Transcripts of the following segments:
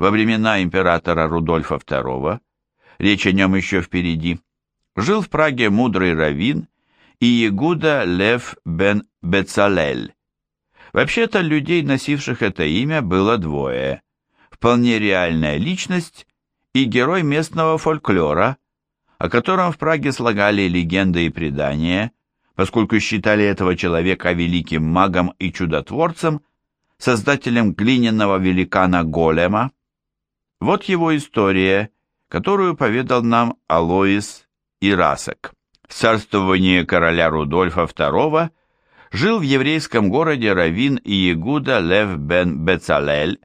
во времена императора Рудольфа II, речь о нем еще впереди, жил в Праге мудрый раввин и Ягуда Лев бен Бецалель. Вообще-то людей, носивших это имя, было двое. Вполне реальная личность и герой местного фольклора, о котором в Праге слагали легенды и предания, поскольку считали этого человека великим магом и чудотворцем, создателем глиняного великана Голема. Вот его история, которую поведал нам Алоис Ирасек. В царствовании короля Рудольфа II жил в еврейском городе Равин и Ягуда Лев бен Бецалель,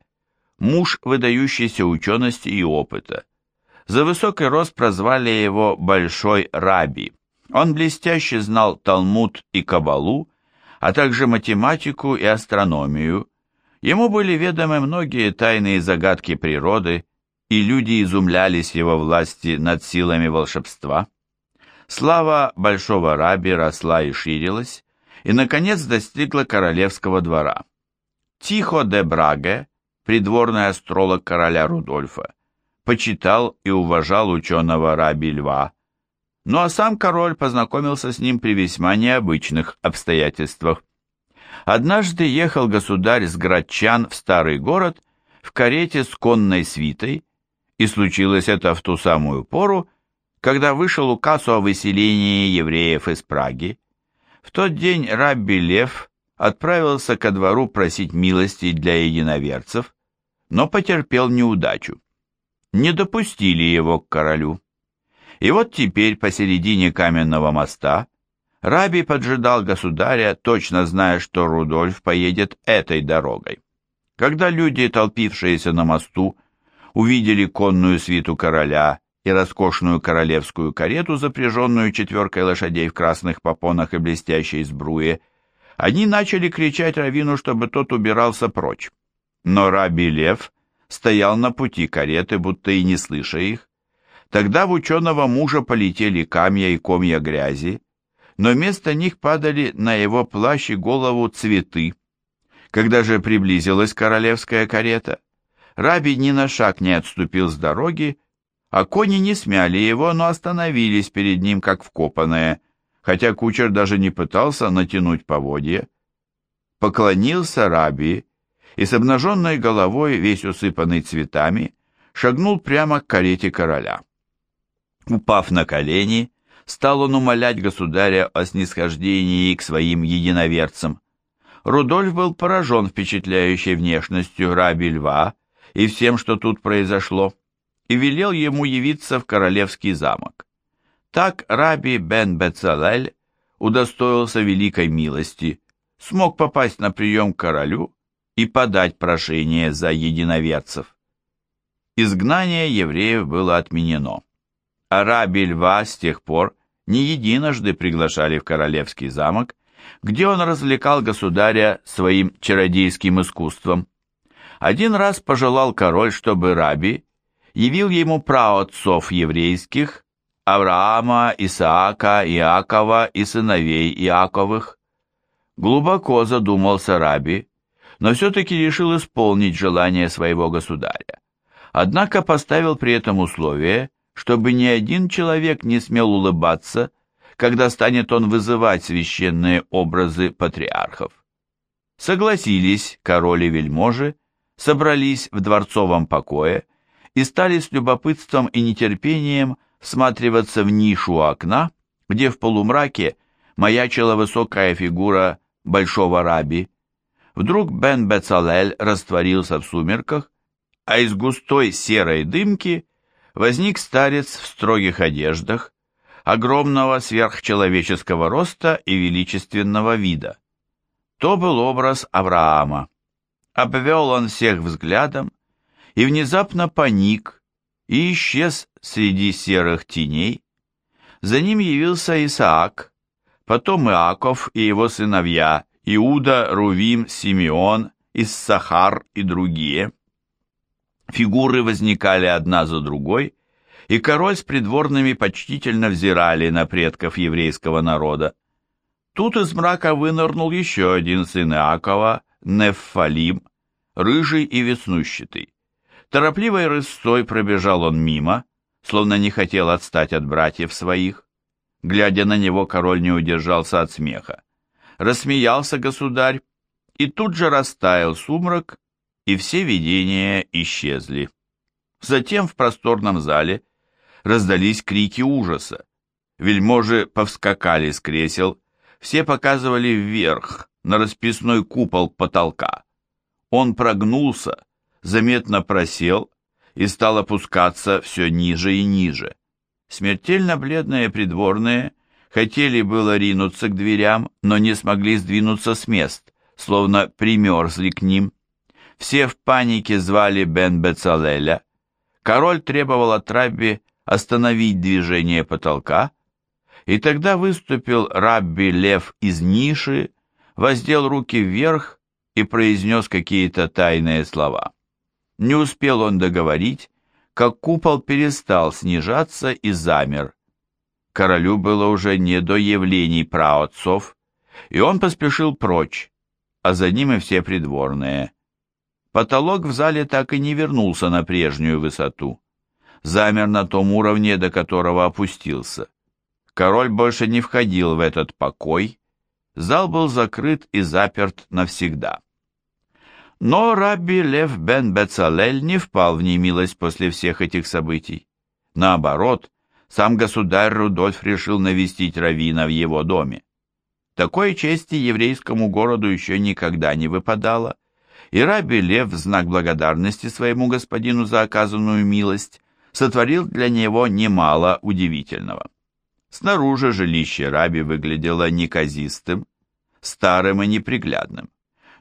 муж выдающейся учености и опыта. За высокий рост прозвали его Большой Раби. Он блестяще знал Талмуд и Кабалу, а также математику и астрономию, Ему были ведомы многие тайные загадки природы, и люди изумлялись его власти над силами волшебства. Слава Большого Раби росла и ширилась, и, наконец, достигла королевского двора. Тихо де Браге, придворный астролог короля Рудольфа, почитал и уважал ученого Раби Льва, ну а сам король познакомился с ним при весьма необычных обстоятельствах. Однажды ехал государь с Градчан в старый город в карете с конной свитой, и случилось это в ту самую пору, когда вышел указ о выселении евреев из Праги. В тот день Рабби Лев отправился ко двору просить милости для единоверцев, но потерпел неудачу. Не допустили его к королю. И вот теперь посередине каменного моста Раби поджидал государя, точно зная, что Рудольф поедет этой дорогой. Когда люди, толпившиеся на мосту, увидели конную свиту короля и роскошную королевскую карету, запряженную четверкой лошадей в красных попонах и блестящей сбруе, они начали кричать Равину, чтобы тот убирался прочь. Но Раби Лев стоял на пути кареты, будто и не слыша их. Тогда в ученого мужа полетели камья и комья грязи, но вместо них падали на его плащ и голову цветы. Когда же приблизилась королевская карета, Раби ни на шаг не отступил с дороги, а кони не смяли его, но остановились перед ним как вкопанные, хотя кучер даже не пытался натянуть поводья. Поклонился Раби и с обнаженной головой, весь усыпанный цветами, шагнул прямо к карете короля. Упав на колени, стал он умолять государя о снисхождении к своим единоверцам. Рудольф был поражен впечатляющей внешностью раби льва и всем, что тут произошло, и велел ему явиться в королевский замок. Так раби бен Бецалель удостоился великой милости, смог попасть на прием к королю и подать прошение за единоверцев. Изгнание евреев было отменено а раби льва с тех пор не единожды приглашали в королевский замок, где он развлекал государя своим чародейским искусством. Один раз пожелал король, чтобы раби явил ему праотцов еврейских, Авраама, Исаака, Иакова и сыновей Иаковых. Глубоко задумался раби, но все-таки решил исполнить желание своего государя. Однако поставил при этом условие, чтобы ни один человек не смел улыбаться, когда станет он вызывать священные образы патриархов. Согласились король и вельможи, собрались в дворцовом покое и стали с любопытством и нетерпением всматриваться в нишу окна, где в полумраке маячила высокая фигура большого раби. Вдруг Бен Бецалель растворился в сумерках, а из густой серой дымки возник старец в строгих одеждах, огромного сверхчеловеческого роста и величественного вида. То был образ Авраама. Обвел он всех взглядом и внезапно паник и исчез среди серых теней. За ним явился Исаак, потом Иаков и его сыновья Иуда, Рувим, Симеон, Иссахар и другие – Фигуры возникали одна за другой, и король с придворными почтительно взирали на предков еврейского народа. Тут из мрака вынырнул еще один сын Иакова, Неффалим, рыжий и веснущатый. Торопливой рысцой пробежал он мимо, словно не хотел отстать от братьев своих. Глядя на него, король не удержался от смеха. Рассмеялся государь, и тут же растаял сумрак, и все видения исчезли. Затем в просторном зале раздались крики ужаса. Вельможи повскакали с кресел, все показывали вверх, на расписной купол потолка. Он прогнулся, заметно просел и стал опускаться все ниже и ниже. Смертельно бледные придворные хотели было ринуться к дверям, но не смогли сдвинуться с мест, словно примерзли к ним. Все в панике звали Бен Бецалеля. Король требовал от Рабби остановить движение потолка, и тогда выступил Рабби Лев из ниши, воздел руки вверх и произнес какие-то тайные слова. Не успел он договорить, как купол перестал снижаться и замер. Королю было уже не до явлений праотцов, и он поспешил прочь, а за ним и все придворные. Потолок в зале так и не вернулся на прежнюю высоту. Замер на том уровне, до которого опустился. Король больше не входил в этот покой, зал был закрыт и заперт навсегда. Но Рабби Лев бен Бецалель не впал в немилость после всех этих событий. Наоборот, сам государь Рудольф решил навестить Равина в его доме. Такой чести еврейскому городу еще никогда не выпадало, и Рабби Лев в знак благодарности своему господину за оказанную милость сотворил для него немало удивительного. Снаружи жилище Раби выглядело неказистым, старым и неприглядным.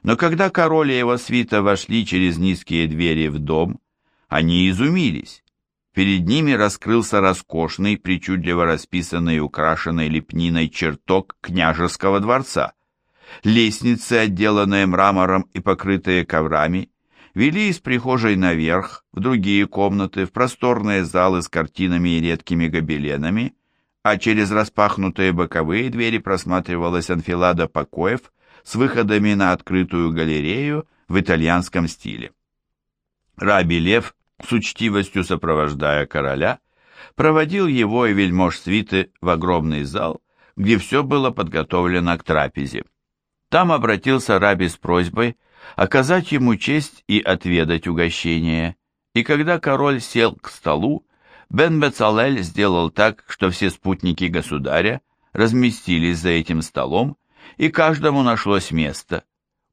Но когда король и его свита вошли через низкие двери в дом, они изумились. Перед ними раскрылся роскошный, причудливо расписанный и украшенный лепниной чертог княжеского дворца. Лестницы, отделанные мрамором и покрытые коврами, вели из прихожей наверх, в другие комнаты, в просторные залы с картинами и редкими гобеленами, а через распахнутые боковые двери просматривалась анфилада покоев с выходами на открытую галерею в итальянском стиле. Раби Лев, с учтивостью сопровождая короля, проводил его и вельмож свиты в огромный зал, где все было подготовлено к трапезе. Там обратился Раби с просьбой оказать ему честь и отведать угощение, и когда король сел к столу, Бен Бецалель сделал так, что все спутники государя разместились за этим столом, и каждому нашлось место.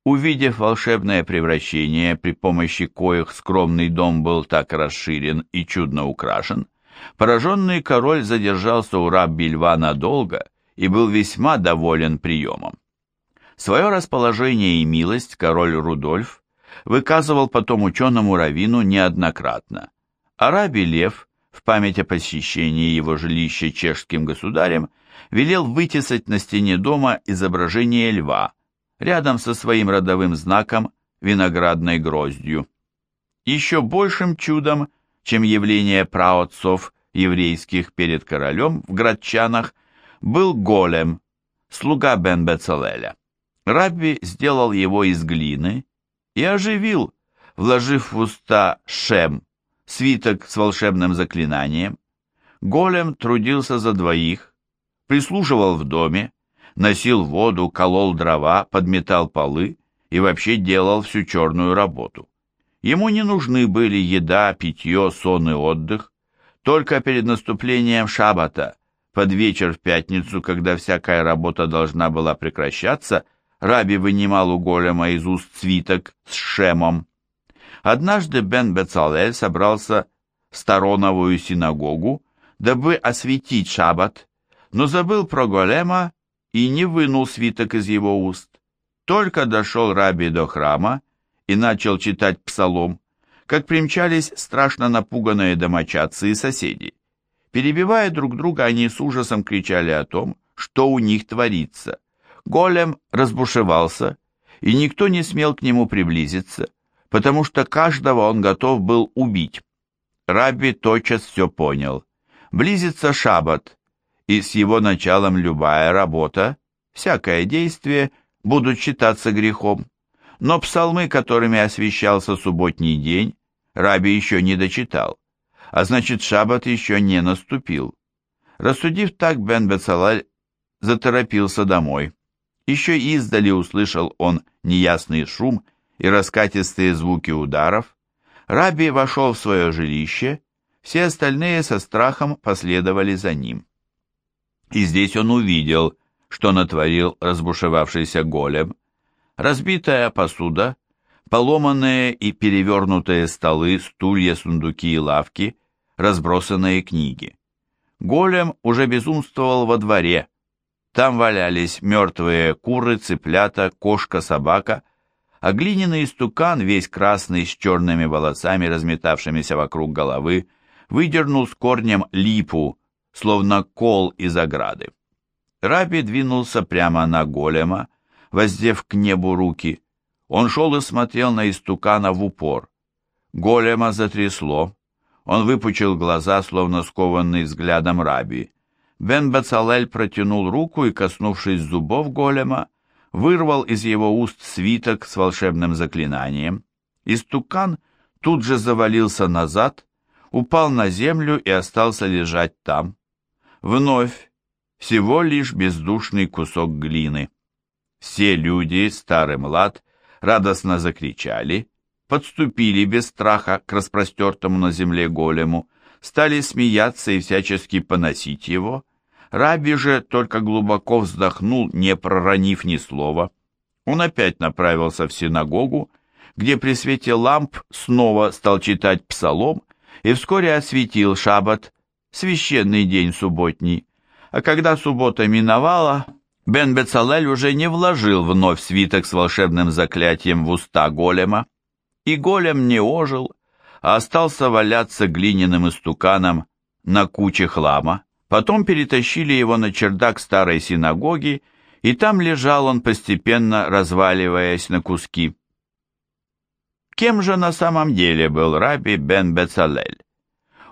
Увидев волшебное превращение, при помощи коих скромный дом был так расширен и чудно украшен, пораженный король задержался у рабби льва надолго и был весьма доволен приемом. Свое расположение и милость король Рудольф выказывал потом ученому Равину неоднократно, а рабби Лев – в память о посещении его жилища чешским государем, велел вытесать на стене дома изображение льва рядом со своим родовым знаком виноградной гроздью. Еще большим чудом, чем явление праотцов еврейских перед королем в Градчанах, был голем, слуга Бен Бецалеля. Рабби сделал его из глины и оживил, вложив в уста шем, свиток с волшебным заклинанием. Голем трудился за двоих, прислуживал в доме, носил воду, колол дрова, подметал полы и вообще делал всю черную работу. Ему не нужны были еда, питье, сон и отдых. Только перед наступлением шаббата, под вечер в пятницу, когда всякая работа должна была прекращаться, Раби вынимал у голема из уст свиток с шемом. Однажды Бен Бецалель собрался в Стороновую синагогу, дабы осветить шаббат, но забыл про голема и не вынул свиток из его уст. Только дошел раби до храма и начал читать псалом, как примчались страшно напуганные домочадцы и соседи. Перебивая друг друга, они с ужасом кричали о том, что у них творится. Голем разбушевался, и никто не смел к нему приблизиться потому что каждого он готов был убить. Раби тотчас все понял. Близится шаббат, и с его началом любая работа, всякое действие будут считаться грехом. Но псалмы, которыми освещался субботний день, Раби еще не дочитал, а значит, шаббат еще не наступил. Рассудив так, Бен Бецалаль заторопился домой. Еще издали услышал он неясный шум и раскатистые звуки ударов. Раби вошел в свое жилище, все остальные со страхом последовали за ним. И здесь он увидел, что натворил разбушевавшийся голем. Разбитая посуда, поломанные и перевернутые столы, стулья, сундуки и лавки, разбросанные книги. Голем уже безумствовал во дворе. Там валялись мертвые куры, цыплята, кошка, собака, а глиняный стукан, весь красный, с черными волосами, разметавшимися вокруг головы, выдернул с корнем липу, словно кол из ограды. Раби двинулся прямо на голема, воздев к небу руки. Он шел и смотрел на истукана в упор. Голема затрясло. Он выпучил глаза, словно скованный взглядом раби. Бен Бацалель протянул руку и, коснувшись зубов голема, вырвал из его уст свиток с волшебным заклинанием. Истукан тут же завалился назад, упал на землю и остался лежать там. Вновь всего лишь бездушный кусок глины. Все люди, старый млад, радостно закричали, подступили без страха к распростертому на земле голему, стали смеяться и всячески поносить его. Раби же только глубоко вздохнул, не проронив ни слова. Он опять направился в синагогу, где при свете ламп снова стал читать псалом и вскоре осветил шаббат, священный день субботний. А когда суббота миновала, Бен Бецалель уже не вложил вновь свиток с волшебным заклятием в уста голема, и голем не ожил, а остался валяться глиняным истуканом на куче хлама. Потом перетащили его на чердак старой синагоги, и там лежал он постепенно, разваливаясь на куски. Кем же на самом деле был раби Бен Бецалель?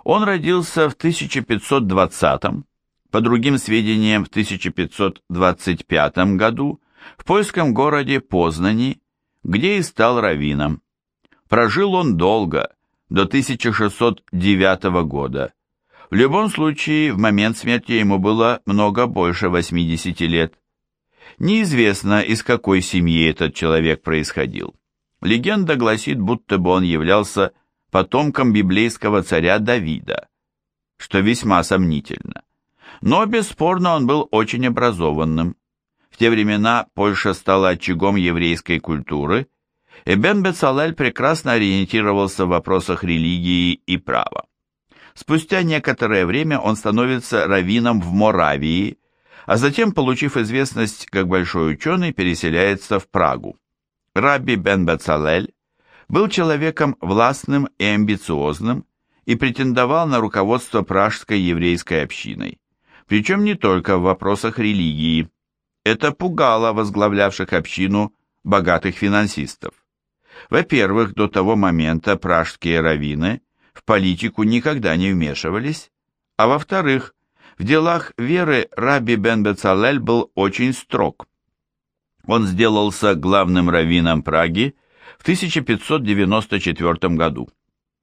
Он родился в 1520 по другим сведениям в 1525 году в польском городе Познани, где и стал раввином. Прожил он долго, до 1609 года. В любом случае, в момент смерти ему было много больше 80 лет. Неизвестно, из какой семьи этот человек происходил. Легенда гласит, будто бы он являлся потомком библейского царя Давида, что весьма сомнительно. Но бесспорно он был очень образованным. В те времена Польша стала очагом еврейской культуры, и Бен Бецалель прекрасно ориентировался в вопросах религии и права. Спустя некоторое время он становится раввином в Моравии, а затем, получив известность как большой ученый, переселяется в Прагу. Рабби Бен Бецалель был человеком властным и амбициозным и претендовал на руководство пражской еврейской общиной. Причем не только в вопросах религии. Это пугало возглавлявших общину богатых финансистов. Во-первых, до того момента пражские раввины в политику никогда не вмешивались, а во-вторых, в делах веры Раби Бен Бецалель был очень строг. Он сделался главным раввином Праги в 1594 году,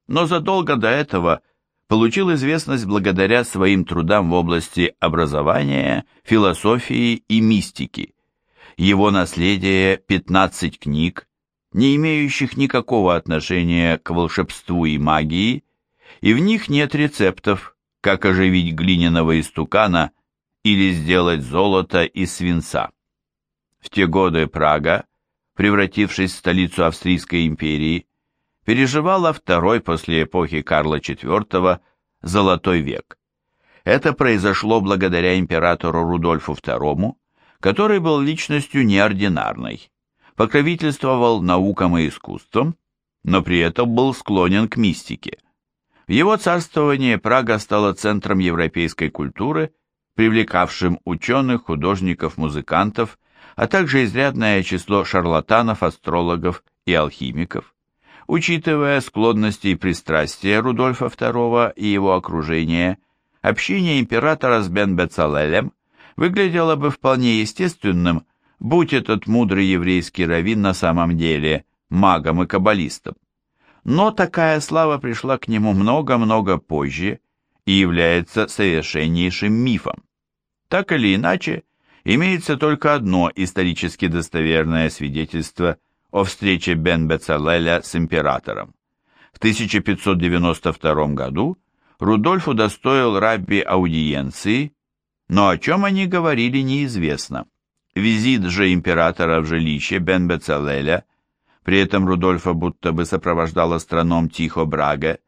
но задолго до этого получил известность благодаря своим трудам в области образования, философии и мистики. Его наследие 15 книг, не имеющих никакого отношения к волшебству и магии, и в них нет рецептов, как оживить глиняного истукана или сделать золото из свинца. В те годы Прага, превратившись в столицу Австрийской империи, переживала второй после эпохи Карла IV Золотой век. Это произошло благодаря императору Рудольфу II, который был личностью неординарной, покровительствовал наукам и искусствам, но при этом был склонен к мистике. В его царствовании Прага стала центром европейской культуры, привлекавшим ученых, художников, музыкантов а также изрядное число шарлатанов, астрологов и алхимиков. Учитывая склонности и пристрастия Рудольфа II и его окружения, общение императора с Бен Бецалелем выглядело бы вполне естественным, будь этот мудрый еврейский раввин на самом деле магом и каббалистом. Но такая слава пришла к нему много-много позже и является совершеннейшим мифом. Так или иначе, имеется только одно исторически достоверное свидетельство о встрече Бен Бецалеля с императором. В 1592 году Рудольф удостоил Рабби аудиенции, но о чем они говорили неизвестно. Визит же императора в жилище Бен Бецалеля, при этом Рудольфа будто бы сопровождал астроном Тихо Браге,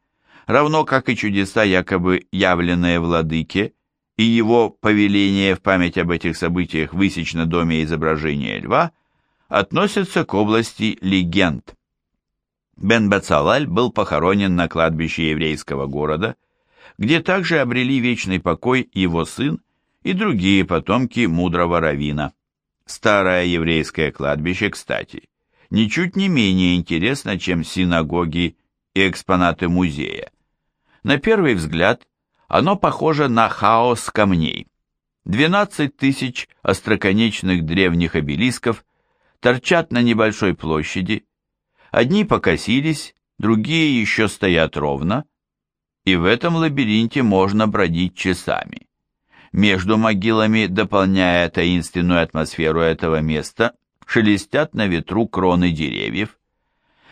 равно как и чудеса, якобы явленные владыке, и его повеление в память об этих событиях высечь на доме изображения льва, относятся к области легенд. Бен Бацалаль был похоронен на кладбище еврейского города, где также обрели вечный покой его сын и другие потомки мудрого равина. Старое еврейское кладбище, кстати, ничуть не менее интересно, чем синагоги и экспонаты музея. На первый взгляд, оно похоже на хаос камней. 12 тысяч остроконечных древних обелисков торчат на небольшой площади, одни покосились, другие еще стоят ровно, и в этом лабиринте можно бродить часами. Между могилами, дополняя таинственную атмосферу этого места, шелестят на ветру кроны деревьев.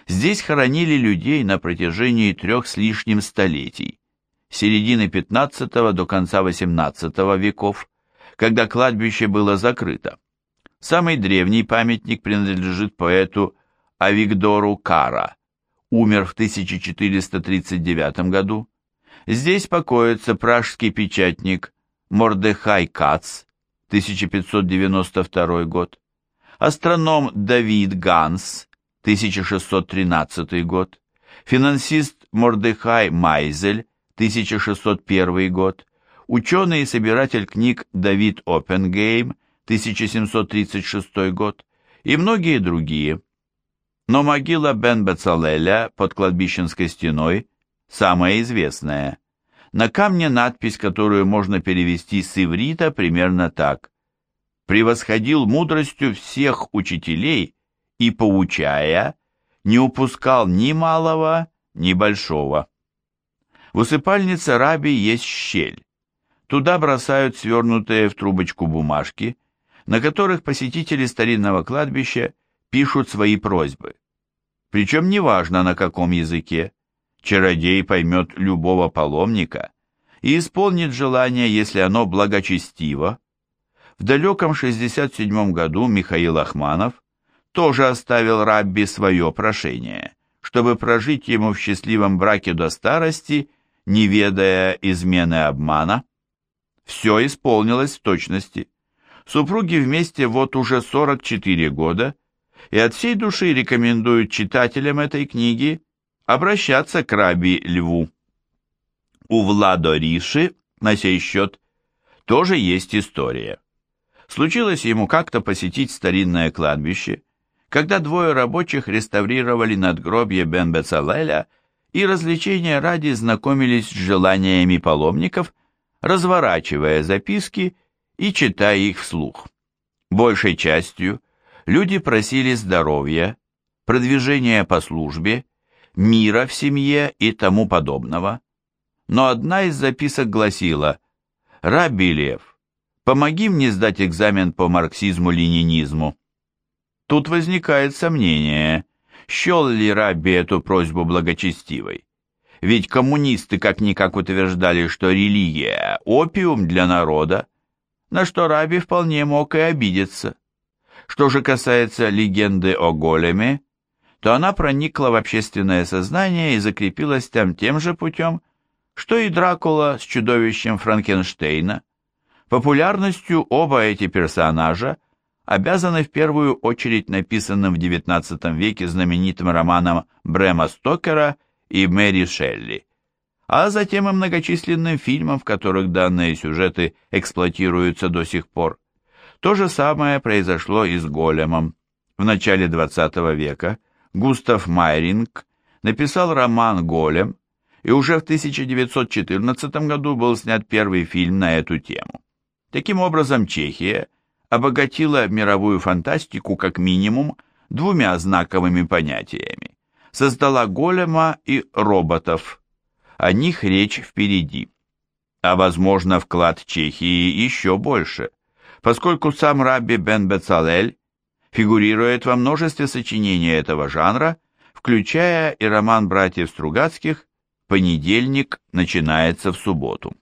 Здесь хоронили людей на протяжении трех с лишним столетий, середины 15 до конца 18 веков, когда кладбище было закрыто. Самый древний памятник принадлежит поэту Авигдору Кара, умер в 1439 году. Здесь покоится пражский печатник Мордехай Кац, 1592 год, астроном Давид Ганс, 1613 год, финансист Мордехай Майзель, 1601 год, ученый и собиратель книг Давид Оппенгейм, 1736 год, и многие другие. Но могила Бен Бецалеля под кладбищенской стеной самая известная – на камне надпись, которую можно перевести с иврита примерно так. «Превосходил мудростью всех учителей и, поучая, не упускал ни малого, ни большого». В усыпальнице раби есть щель. Туда бросают свернутые в трубочку бумажки, на которых посетители старинного кладбища пишут свои просьбы. Причем неважно на каком языке. Чародей поймет любого паломника и исполнит желание, если оно благочестиво. В далеком 67 году Михаил Ахманов тоже оставил Рабби свое прошение, чтобы прожить ему в счастливом браке до старости, не ведая измены обмана. Все исполнилось в точности. Супруги вместе вот уже 44 года, и от всей души рекомендуют читателям этой книги обращаться к раби Льву. У Владо Риши на сей счет тоже есть история. Случилось ему как-то посетить старинное кладбище, когда двое рабочих реставрировали надгробье Бен Бецалеля и развлечения ради знакомились с желаниями паломников, разворачивая записки и читая их вслух. Большей частью люди просили здоровья, продвижения по службе мира в семье и тому подобного. Но одна из записок гласила «Раби Лев, помоги мне сдать экзамен по марксизму-ленинизму». Тут возникает сомнение, счел ли Раби эту просьбу благочестивой. Ведь коммунисты как-никак утверждали, что религия – опиум для народа, на что Раби вполне мог и обидеться. Что же касается легенды о големе, то она проникла в общественное сознание и закрепилась там тем же путем, что и Дракула с чудовищем Франкенштейна. Популярностью оба эти персонажа обязаны в первую очередь написанным в XIX веке знаменитым романом Брема Стокера и Мэри Шелли, а затем и многочисленным фильмам, в которых данные сюжеты эксплуатируются до сих пор. То же самое произошло и с Големом. В начале XX века – Густав Майринг написал роман «Голем», и уже в 1914 году был снят первый фильм на эту тему. Таким образом, Чехия обогатила мировую фантастику как минимум двумя знаковыми понятиями создала голема и роботов. О них речь впереди. А возможно вклад Чехии еще больше, поскольку сам Рабби бен Бецалель фигурирует во множестве сочинений этого жанра, включая и роман братьев Стругацких «Понедельник начинается в субботу».